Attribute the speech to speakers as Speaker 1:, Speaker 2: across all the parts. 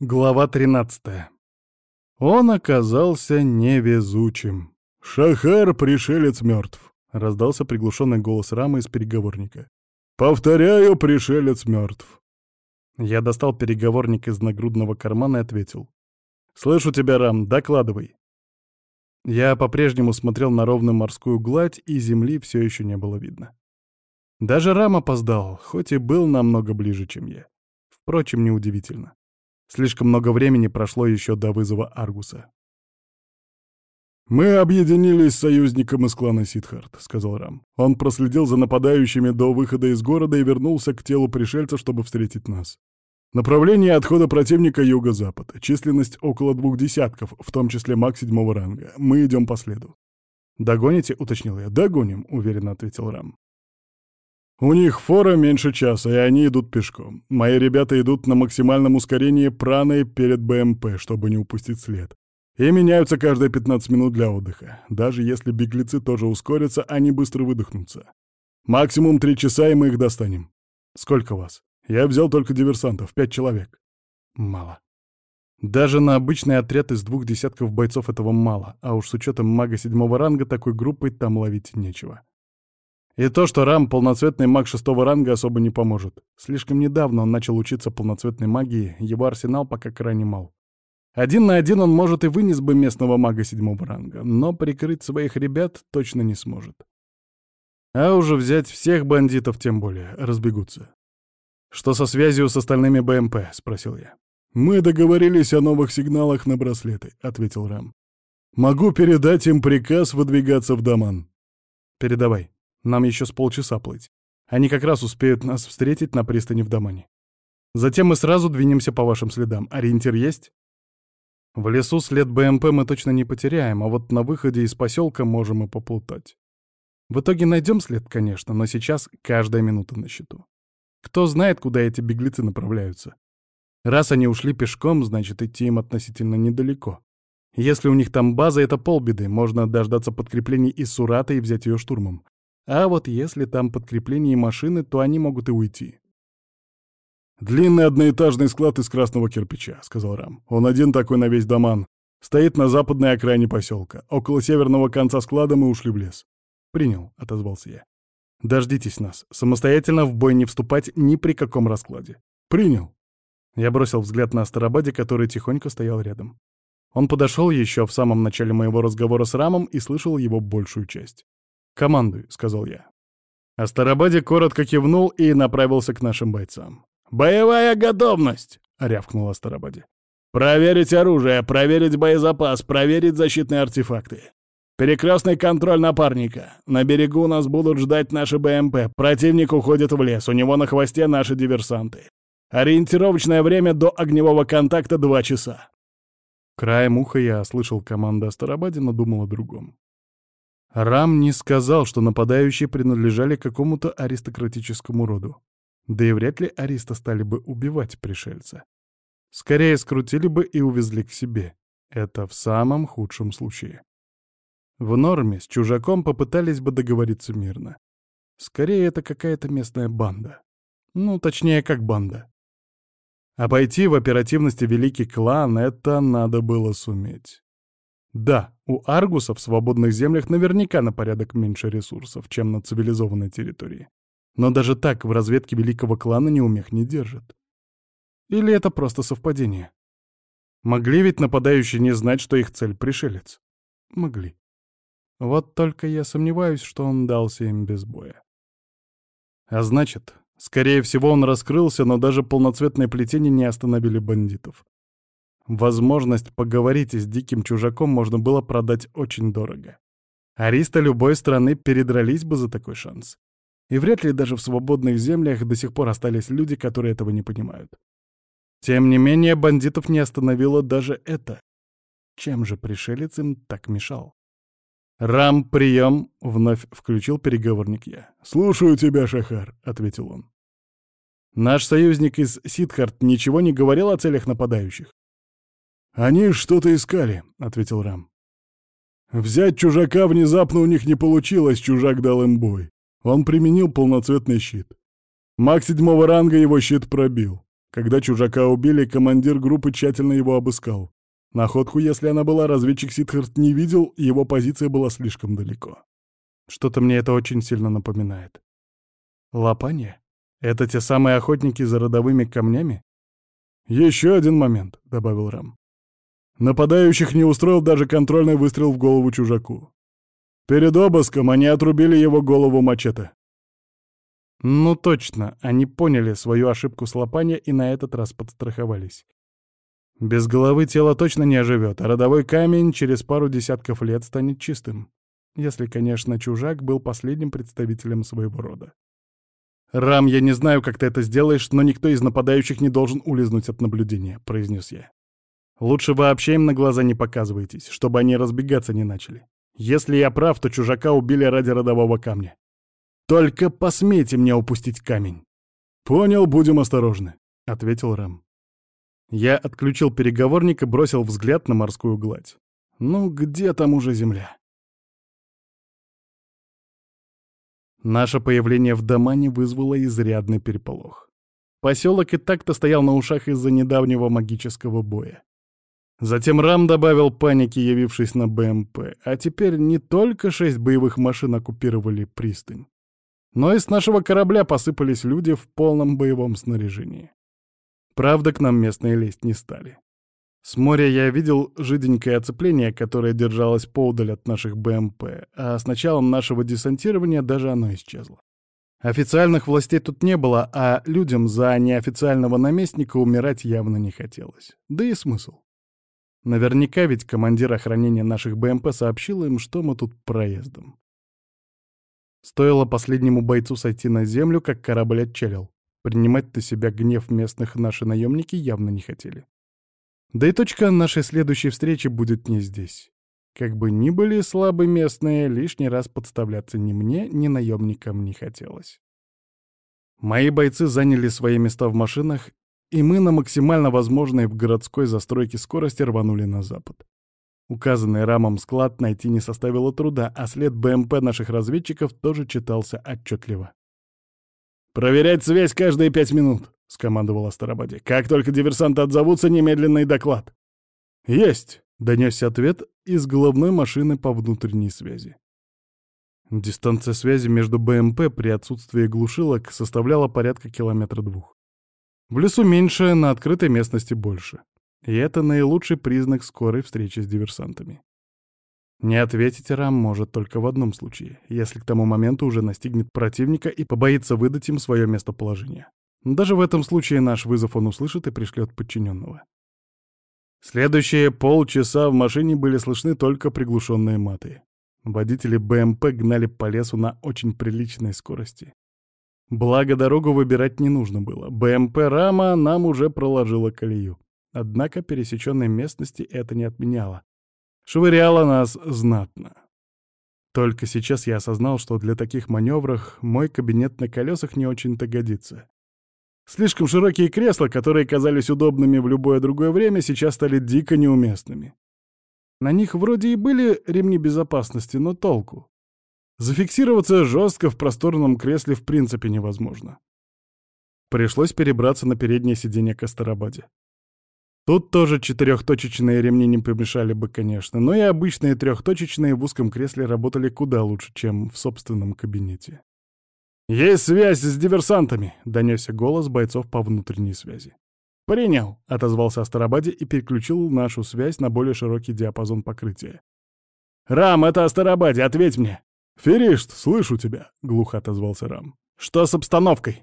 Speaker 1: Глава 13. Он оказался невезучим. «Шахар, пришелец мертв», — раздался приглушенный голос Рамы из переговорника. «Повторяю, пришелец мертв». Я достал переговорник из нагрудного кармана и ответил. «Слышу тебя, Рам, докладывай». Я по-прежнему смотрел на ровную морскую гладь, и земли все еще не было видно. Даже Рам опоздал, хоть и был намного ближе, чем я. Впрочем, неудивительно. Слишком много времени прошло еще до вызова Аргуса. «Мы объединились с союзником из клана Сидхарт», — сказал Рам. Он проследил за нападающими до выхода из города и вернулся к телу пришельца, чтобы встретить нас. Направление отхода противника юго-запад. Численность около двух десятков, в том числе маг седьмого ранга. Мы идем по следу. «Догоните?» — уточнил я. «Догоним», — уверенно ответил Рам. У них фора меньше часа, и они идут пешком. Мои ребята идут на максимальном ускорении праной перед БМП, чтобы не упустить след. И меняются каждые 15 минут для отдыха. Даже если беглецы тоже ускорятся, они быстро выдохнутся. Максимум три часа, и мы их достанем. Сколько вас? Я взял только диверсантов, пять человек. Мало. Даже на обычный отряд из двух десятков бойцов этого мало, а уж с учетом мага седьмого ранга такой группой там ловить нечего. И то, что Рам — полноцветный маг шестого ранга, особо не поможет. Слишком недавно он начал учиться полноцветной магии, его арсенал пока крайне мал. Один на один он, может, и вынес бы местного мага седьмого ранга, но прикрыть своих ребят точно не сможет. А уже взять всех бандитов тем более, разбегутся. «Что со связью с остальными БМП?» — спросил я. «Мы договорились о новых сигналах на браслеты», — ответил Рам. «Могу передать им приказ выдвигаться в Даман». «Передавай», нам еще с полчаса плыть. Они как раз успеют нас встретить на пристани в Дамане. Затем мы сразу двинемся по вашим следам. Ориентир есть? В лесу след БМП мы точно не потеряем, а вот на выходе из поселка можем и поплутать. В итоге найдем след, конечно, но сейчас каждая минута на счету. Кто знает, куда эти беглецы направляются. Раз они ушли пешком, значит, идти им относительно недалеко. Если у них там база, это полбеды, можно дождаться подкреплений из Сурата и взять ее штурмом. А вот если там подкрепление машины, то они могут и уйти. «Длинный одноэтажный склад из красного кирпича», — сказал Рам. «Он один такой на весь доман. Стоит на западной окраине поселка. Около северного конца склада мы ушли в лес». «Принял», — отозвался я. «Дождитесь нас. Самостоятельно в бой не вступать ни при каком раскладе». «Принял». Я бросил взгляд на Астарабаде, который тихонько стоял рядом. Он подошел еще в самом начале моего разговора с Рамом и слышал его большую часть. «Командуй», — сказал я. Астарабаде коротко кивнул и направился к нашим бойцам. «Боевая готовность!» — рявкнул Астарабаде. «Проверить оружие, проверить боезапас, проверить защитные артефакты. Перекрестный контроль напарника. На берегу нас будут ждать наши БМП. Противник уходит в лес, у него на хвосте наши диверсанты. Ориентировочное время до огневого контакта — два часа». Краем уха я слышал команду Астарабаде, но думал о другом. Рам не сказал, что нападающие принадлежали какому-то аристократическому роду. Да и вряд ли ариста стали бы убивать пришельца. Скорее скрутили бы и увезли к себе. Это в самом худшем случае. В норме с чужаком попытались бы договориться мирно. Скорее, это какая-то местная банда. Ну, точнее, как банда. Обойти в оперативности великий клан — это надо было суметь. Да, у Аргуса в свободных землях наверняка на порядок меньше ресурсов, чем на цивилизованной территории. Но даже так в разведке великого клана неумех не держат. Или это просто совпадение? Могли ведь нападающие не знать, что их цель — пришелец? Могли. Вот только я сомневаюсь, что он дался им без боя. А значит, скорее всего, он раскрылся, но даже полноцветные плетения не остановили бандитов. Возможность поговорить с диким чужаком можно было продать очень дорого. Ариста любой страны передрались бы за такой шанс. И вряд ли даже в свободных землях до сих пор остались люди, которые этого не понимают. Тем не менее, бандитов не остановило даже это. Чем же пришелец им так мешал? «Рам, прием!» — вновь включил переговорник я. «Слушаю тебя, Шахар», — ответил он. «Наш союзник из Сидхарт ничего не говорил о целях нападающих?» «Они что-то искали», — ответил Рам. «Взять чужака внезапно у них не получилось, чужак дал им бой. Он применил полноцветный щит. Маг седьмого ранга его щит пробил. Когда чужака убили, командир группы тщательно его обыскал. Находку, если она была, разведчик Ситхарт не видел, его позиция была слишком далеко. Что-то мне это очень сильно напоминает. Лопанье? Это те самые охотники за родовыми камнями? Еще один момент, — добавил Рам. Нападающих не устроил даже контрольный выстрел в голову чужаку. Перед обыском они отрубили его голову мачете. Ну точно, они поняли свою ошибку с лопанья и на этот раз подстраховались. Без головы тело точно не оживет, а родовой камень через пару десятков лет станет чистым. Если, конечно, чужак был последним представителем своего рода. «Рам, я не знаю, как ты это сделаешь, но никто из нападающих не должен улизнуть от наблюдения», — произнес я. «Лучше вообще им на глаза не показывайтесь, чтобы они разбегаться не начали. Если я прав, то чужака убили ради родового камня. Только посмейте мне упустить камень». «Понял, будем осторожны», — ответил Рэм. Я отключил переговорник и бросил взгляд на морскую гладь. Ну, где там уже земля? Наше появление в Дамане вызвало изрядный переполох. Поселок и так-то стоял на ушах из-за недавнего магического боя. Затем Рам добавил паники, явившись на БМП, а теперь не только шесть боевых машин оккупировали пристань, но и с нашего корабля посыпались люди в полном боевом снаряжении. Правда, к нам местные лезть не стали. С моря я видел жиденькое оцепление, которое держалось поудаль от наших БМП, а с началом нашего десантирования даже оно исчезло. Официальных властей тут не было, а людям за неофициального наместника умирать явно не хотелось. Да и смысл. Наверняка ведь командир охранения наших БМП сообщил им, что мы тут проездом. Стоило последнему бойцу сойти на землю, как корабль отчалил. Принимать на себя гнев местных наши наемники явно не хотели. Да и точка нашей следующей встречи будет не здесь. Как бы ни были слабы местные, лишний раз подставляться ни мне, ни наемникам не хотелось. Мои бойцы заняли свои места в машинах, и мы на максимально возможной в городской застройке скорости рванули на запад. Указанный рамом склад найти не составило труда, а след БМП наших разведчиков тоже читался отчетливо. «Проверять связь каждые пять минут», — скомандовал Астарабаде. «Как только диверсанты отзовутся, немедленный доклад». «Есть!» — донесся ответ из головной машины по внутренней связи. Дистанция связи между БМП при отсутствии глушилок составляла порядка километра двух. В лесу меньше, на открытой местности больше. И это наилучший признак скорой встречи с диверсантами. Не ответить Рам может только в одном случае, если к тому моменту уже настигнет противника и побоится выдать им свое местоположение. Даже в этом случае наш вызов он услышит и пришлет подчиненного. Следующие полчаса в машине были слышны только приглушенные маты. Водители БМП гнали по лесу на очень приличной скорости. Благо, дорогу выбирать не нужно было. БМП «Рама» нам уже проложила колею. Однако пересеченной местности это не отменяло. Швыряла нас знатно. Только сейчас я осознал, что для таких маневров мой кабинет на колесах не очень-то годится. Слишком широкие кресла, которые казались удобными в любое другое время, сейчас стали дико неуместными. На них вроде и были ремни безопасности, но толку. Зафиксироваться жестко в просторном кресле в принципе невозможно. Пришлось перебраться на переднее сиденье Кастарабаде. Тут тоже четырехточечные ремни не помешали бы, конечно, но и обычные трехточечные в узком кресле работали куда лучше, чем в собственном кабинете. «Есть связь с диверсантами!» — донесся голос бойцов по внутренней связи. «Принял!» — отозвался Астарабаде и переключил нашу связь на более широкий диапазон покрытия. «Рам, это Астарабаде, ответь мне!» «Феришт, слышу тебя!» — глухо отозвался Рам. «Что с обстановкой?»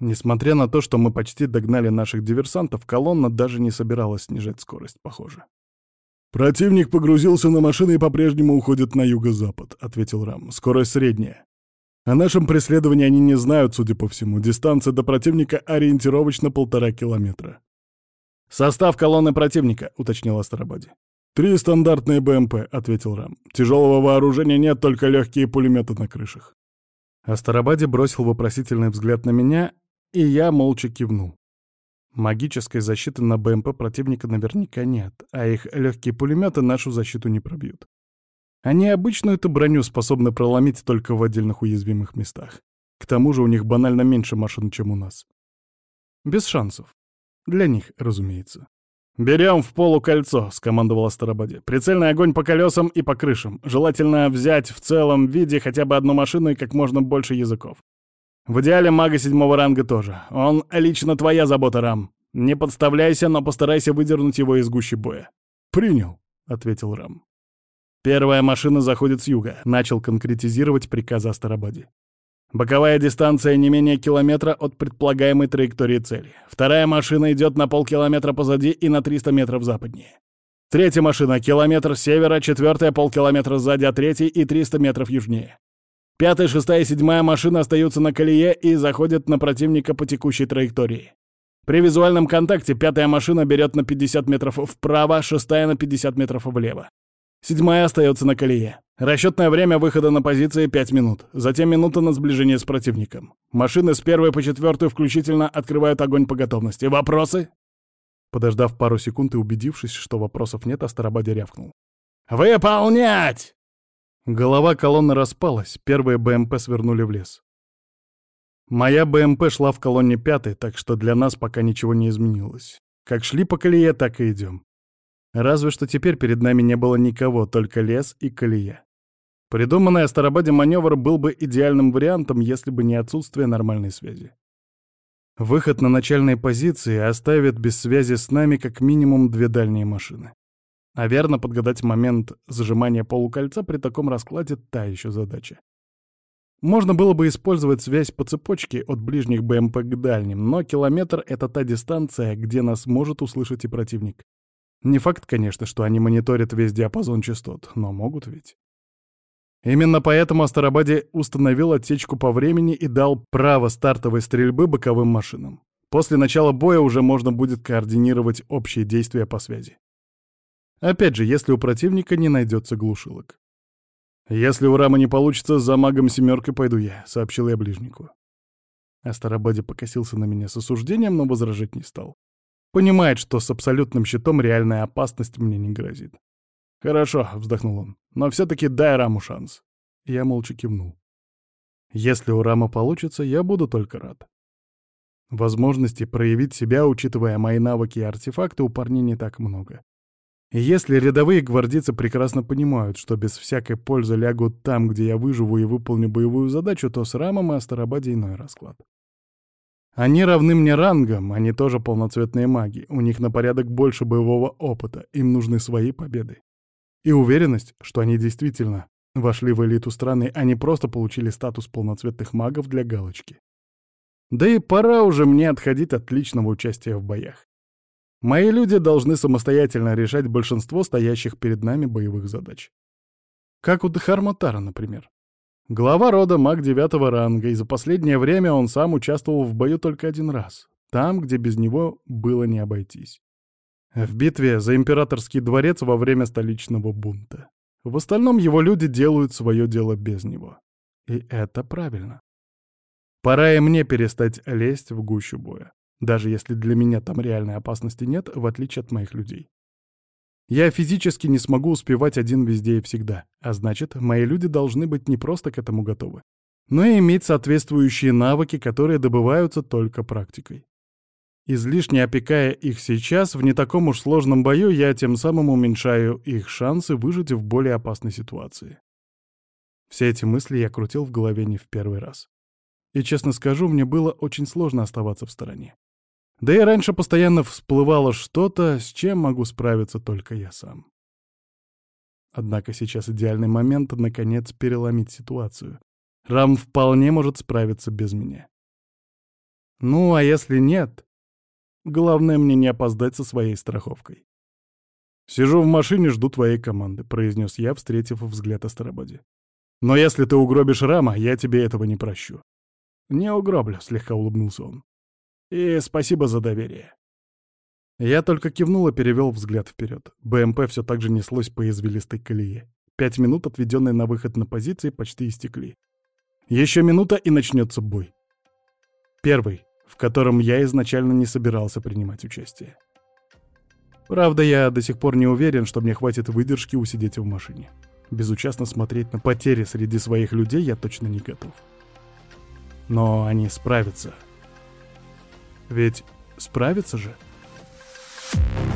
Speaker 1: Несмотря на то, что мы почти догнали наших диверсантов, колонна даже не собиралась снижать скорость, похоже. «Противник погрузился на машины и по-прежнему уходит на юго-запад», — ответил Рам. «Скорость средняя. О нашем преследовании они не знают, судя по всему. Дистанция до противника ориентировочно полтора километра». «Состав колонны противника», — уточнил Астарабаде. «Три стандартные БМП», — ответил Рам. «Тяжелого вооружения нет, только легкие пулеметы на крышах». Астарабаде бросил вопросительный взгляд на меня, и я молча кивнул. Магической защиты на БМП противника наверняка нет, а их легкие пулеметы нашу защиту не пробьют. Они обычно эту броню способны проломить только в отдельных уязвимых местах. К тому же у них банально меньше машин, чем у нас. Без шансов. Для них, разумеется. «Берем в полукольцо», — скомандовала Старободи. «Прицельный огонь по колесам и по крышам. Желательно взять в целом виде хотя бы одну машину и как можно больше языков. В идеале мага седьмого ранга тоже. Он лично твоя забота, Рам. Не подставляйся, но постарайся выдернуть его из гущи боя». «Принял», — ответил Рам. «Первая машина заходит с юга», — начал конкретизировать приказы Астарабаде. Боковая дистанция не менее километра от предполагаемой траектории цели. Вторая машина идет на полкилометра позади и на 300 метров западнее. Третья машина — километр севера, четвертая — полкилометра сзади, а третья и 300 метров южнее. Пятая, шестая и седьмая машина остаются на колее и заходят на противника по текущей траектории. При визуальном контакте пятая машина берет на 50 метров вправо, шестая на 50 метров влево. Седьмая остается на колее. Расчетное время выхода на позиции 5 минут. Затем минута на сближение с противником. Машины с первой по четвертую включительно открывают огонь по готовности. Вопросы? Подождав пару секунд и убедившись, что вопросов нет, Астарабаде рявкнул. «Выполнять!» Голова колонны распалась, первые БМП свернули в лес. Моя БМП шла в колонне пятой, так что для нас пока ничего не изменилось. Как шли по колее, так и идем. Разве что теперь перед нами не было никого, только лес и колея. Придуманный Астарабаде маневр был бы идеальным вариантом, если бы не отсутствие нормальной связи. Выход на начальные позиции оставит без связи с нами как минимум две дальние машины. А верно подгадать момент зажимания полукольца при таком раскладе — та еще задача. Можно было бы использовать связь по цепочке от ближних БМП к дальним, но километр — это та дистанция, где нас может услышать и противник. Не факт, конечно, что они мониторят весь диапазон частот, но могут ведь. Именно поэтому Астарабаде установил отсечку по времени и дал право стартовой стрельбы боковым машинам. После начала боя уже можно будет координировать общие действия по связи. Опять же, если у противника не найдется глушилок. «Если у Рама не получится, за магом семеркой пойду я», — сообщил я ближнику. Астарабаде покосился на меня с осуждением, но возражать не стал. Понимает, что с абсолютным щитом реальная опасность мне не грозит. «Хорошо», — вздохнул он, — «но все-таки дай Раму шанс». Я молча кивнул. Если у Рама получится, я буду только рад. Возможности проявить себя, учитывая мои навыки и артефакты, у парней не так много. Если рядовые гвардейцы прекрасно понимают, что без всякой пользы лягут там, где я выживу и выполню боевую задачу, то с Рамом и Астарабаде иной расклад. Они равны мне рангом, они тоже полноцветные маги, у них на порядок больше боевого опыта, им нужны свои победы. И уверенность, что они действительно вошли в элиту страны, а не просто получили статус полноцветных магов для галочки. Да и пора уже мне отходить от личного участия в боях. Мои люди должны самостоятельно решать большинство стоящих перед нами боевых задач. Как у Дхарматара, например. Глава рода маг девятого ранга, и за последнее время он сам участвовал в бою только один раз. Там, где без него было не обойтись. В битве за императорский дворец во время столичного бунта. В остальном его люди делают свое дело без него. И это правильно. Пора и мне перестать лезть в гущу боя. Даже если для меня там реальной опасности нет, в отличие от моих людей. Я физически не смогу успевать один везде и всегда, а значит, мои люди должны быть не просто к этому готовы, но и иметь соответствующие навыки, которые добываются только практикой. Излишне опекая их сейчас, в не таком уж сложном бою, я тем самым уменьшаю их шансы выжить в более опасной ситуации. Все эти мысли я крутил в голове не в первый раз. И, честно скажу, мне было очень сложно оставаться в стороне. Да и раньше постоянно всплывало что-то, с чем могу справиться только я сам. Однако сейчас идеальный момент, наконец, переломить ситуацию. Рам вполне может справиться без меня. Ну, а если нет? Главное мне не опоздать со своей страховкой. «Сижу в машине, жду твоей команды», — произнес я, встретив взгляд Астарабаде. «Но если ты угробишь Рама, я тебе этого не прощу». «Не угроблю», — слегка улыбнулся он. И спасибо за доверие. Я только кивнул и перевел взгляд вперед. БМП все так же неслось по извилистой колее. Пять минут, отведенные на выход на позиции, почти истекли. Еще минута, и начнется бой. Первый, в котором я изначально не собирался принимать участие. Правда, я до сих пор не уверен, что мне хватит выдержки усидеть в машине. Безучастно смотреть на потери среди своих людей я точно не готов. Но они справятся, ведь справится же. Thank you